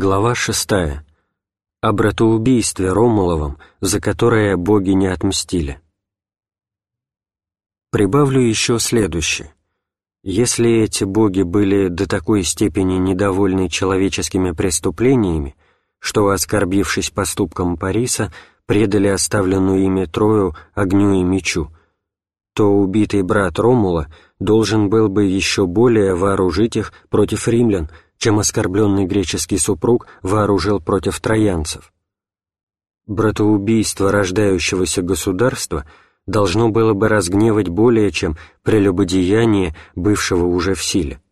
Глава 6. О братоубийстве Ромуловом, за которое боги не отмстили. Прибавлю еще следующее. Если эти боги были до такой степени недовольны человеческими преступлениями, что, оскорбившись поступком Париса, предали оставленную ими Трою огню и мечу, то убитый брат Ромула должен был бы еще более вооружить их против римлян, чем оскорбленный греческий супруг вооружил против троянцев. Братоубийство рождающегося государства должно было бы разгневать более, чем прелюбодеяние, бывшего уже в силе.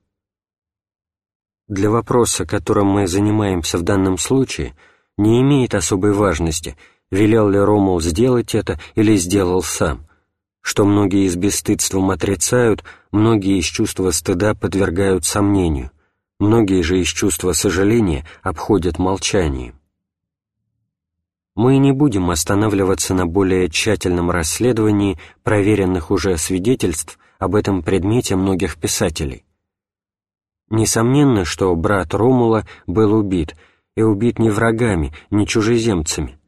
Для вопроса, которым мы занимаемся в данном случае, не имеет особой важности, велел ли Ромул сделать это или сделал сам, что многие с бесстыдством отрицают, многие из чувства стыда подвергают сомнению многие же из чувства сожаления обходят молчанием. Мы не будем останавливаться на более тщательном расследовании проверенных уже свидетельств об этом предмете многих писателей. Несомненно, что брат Ромула был убит, и убит не врагами, не чужеземцами.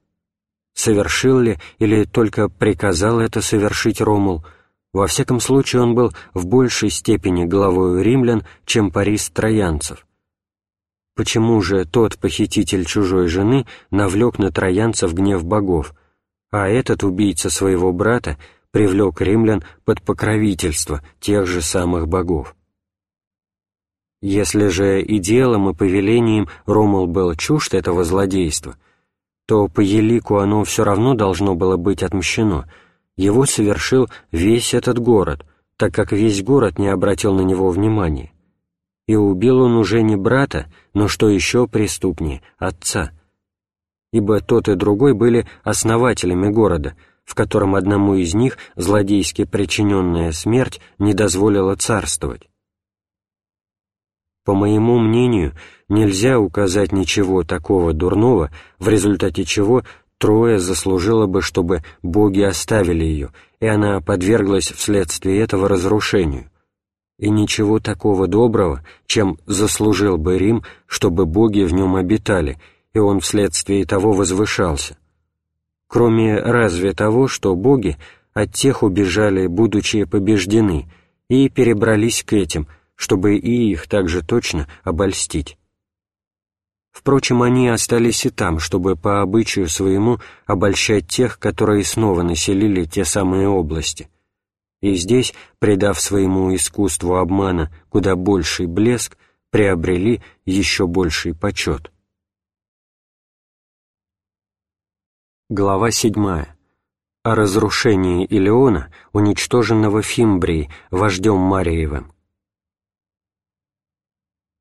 Совершил ли или только приказал это совершить Ромул – во всяком случае, он был в большей степени главою римлян, чем Парис троянцев. Почему же тот похититель чужой жены навлек на троянцев гнев богов, а этот убийца своего брата привлек римлян под покровительство тех же самых богов? Если же и делом, и повелением Ромул был чужд этого злодейства, то по елику оно все равно должно было быть отмщено — его совершил весь этот город, так как весь город не обратил на него внимания. И убил он уже не брата, но что еще преступнее, отца. Ибо тот и другой были основателями города, в котором одному из них злодейски причиненная смерть не дозволила царствовать. По моему мнению, нельзя указать ничего такого дурного, в результате чего Троя заслужила бы, чтобы боги оставили ее, и она подверглась вследствие этого разрушению. И ничего такого доброго, чем заслужил бы Рим, чтобы боги в нем обитали, и он вследствие того возвышался. Кроме разве того, что боги от тех убежали, будучи побеждены, и перебрались к этим, чтобы и их также точно обольстить. Впрочем, они остались и там, чтобы по обычаю своему обольщать тех, которые снова населили те самые области. И здесь, придав своему искусству обмана куда больший блеск, приобрели еще больший почет. Глава 7. О разрушении Илеона, уничтоженного Фимбрией, вождем Мариевым.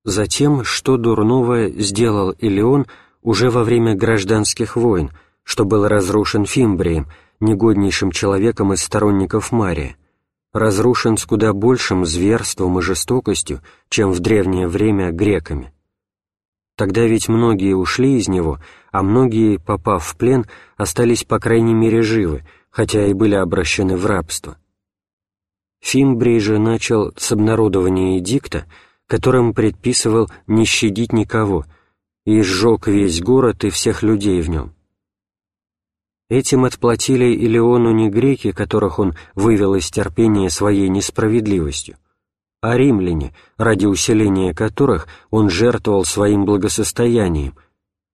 Затем, что дурного сделал Илеон уже во время гражданских войн, что был разрушен Фимбрием, негоднейшим человеком из сторонников Мария, разрушен с куда большим зверством и жестокостью, чем в древнее время греками. Тогда ведь многие ушли из него, а многие, попав в плен, остались по крайней мере живы, хотя и были обращены в рабство. Фимбрий же начал с обнародования эдикта, которым предписывал не щадить никого, и сжег весь город и всех людей в нем. Этим отплатили Илеону не греки, которых он вывел из терпения своей несправедливостью, а римляне, ради усиления которых он жертвовал своим благосостоянием,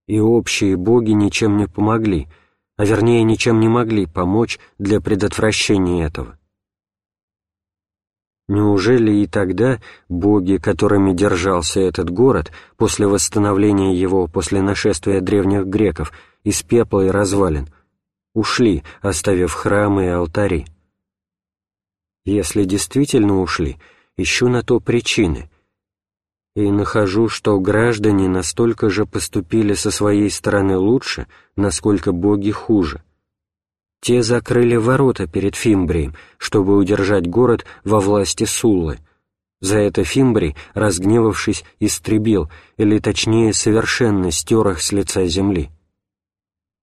и общие боги ничем не помогли, а вернее ничем не могли помочь для предотвращения этого. Неужели и тогда боги, которыми держался этот город после восстановления его после нашествия древних греков из пепла и развалин, ушли, оставив храмы и алтари? Если действительно ушли, ищу на то причины, и нахожу, что граждане настолько же поступили со своей стороны лучше, насколько боги хуже — те закрыли ворота перед Фимбрием, чтобы удержать город во власти Суллы. За это Фимбрий, разгневавшись, истребил, или точнее совершенно стер их с лица земли.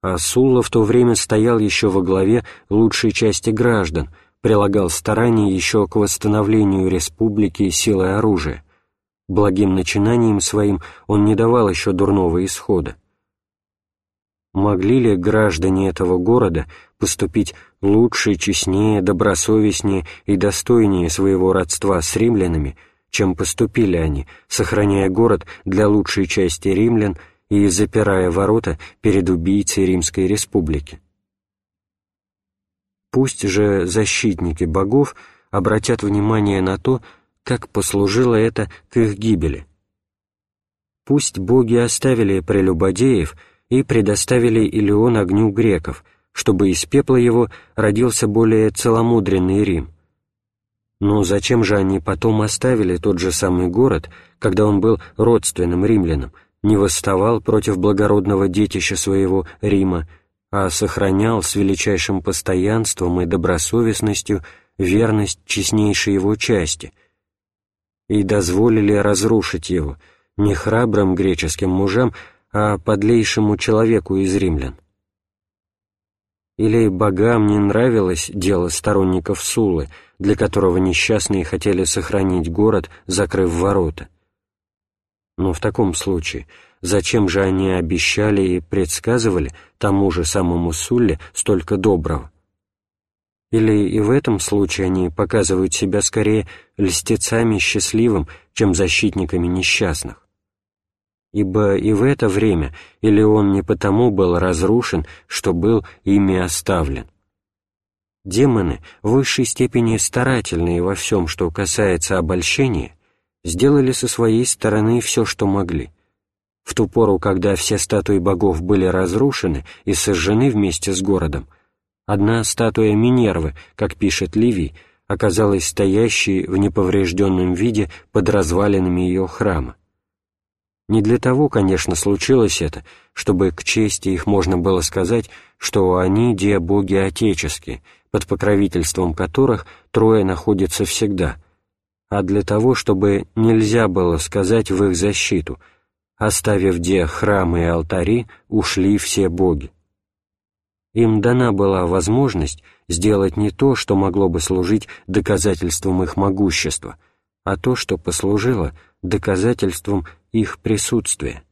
А Сулла в то время стоял еще во главе лучшей части граждан, прилагал старания еще к восстановлению республики силой оружия. благим начинанием своим он не давал еще дурного исхода. Могли ли граждане этого города поступить лучше, честнее, добросовестнее и достойнее своего родства с римлянами, чем поступили они, сохраняя город для лучшей части римлян и запирая ворота перед убийцей Римской Республики? Пусть же защитники богов обратят внимание на то, как послужило это к их гибели. Пусть боги оставили прелюбодеев и предоставили Илеон огню греков, чтобы из пепла его родился более целомудренный Рим. Но зачем же они потом оставили тот же самый город, когда он был родственным римлянам, не восставал против благородного детища своего Рима, а сохранял с величайшим постоянством и добросовестностью верность честнейшей его части, и дозволили разрушить его не храбрым греческим мужам, а подлейшему человеку из римлян. Или богам не нравилось дело сторонников Сулы, для которого несчастные хотели сохранить город, закрыв ворота. Но в таком случае зачем же они обещали и предсказывали тому же самому Сулле столько доброго? Или и в этом случае они показывают себя скорее льстецами счастливым, чем защитниками несчастных? Ибо и в это время или он не потому был разрушен, что был ими оставлен. Демоны, в высшей степени старательные во всем, что касается обольщения, сделали со своей стороны все, что могли — в ту пору, когда все статуи богов были разрушены и сожжены вместе с городом, одна статуя Минервы, как пишет Ливий, оказалась стоящей в неповрежденном виде под развалинами ее храма. Не для того, конечно, случилось это, чтобы к чести их можно было сказать, что они де боги отеческие, под покровительством которых трое находятся всегда, а для того, чтобы нельзя было сказать в их защиту — оставив где храмы и алтари, ушли все боги. Им дана была возможность сделать не то, что могло бы служить доказательством их могущества, а то, что послужило доказательством их присутствия.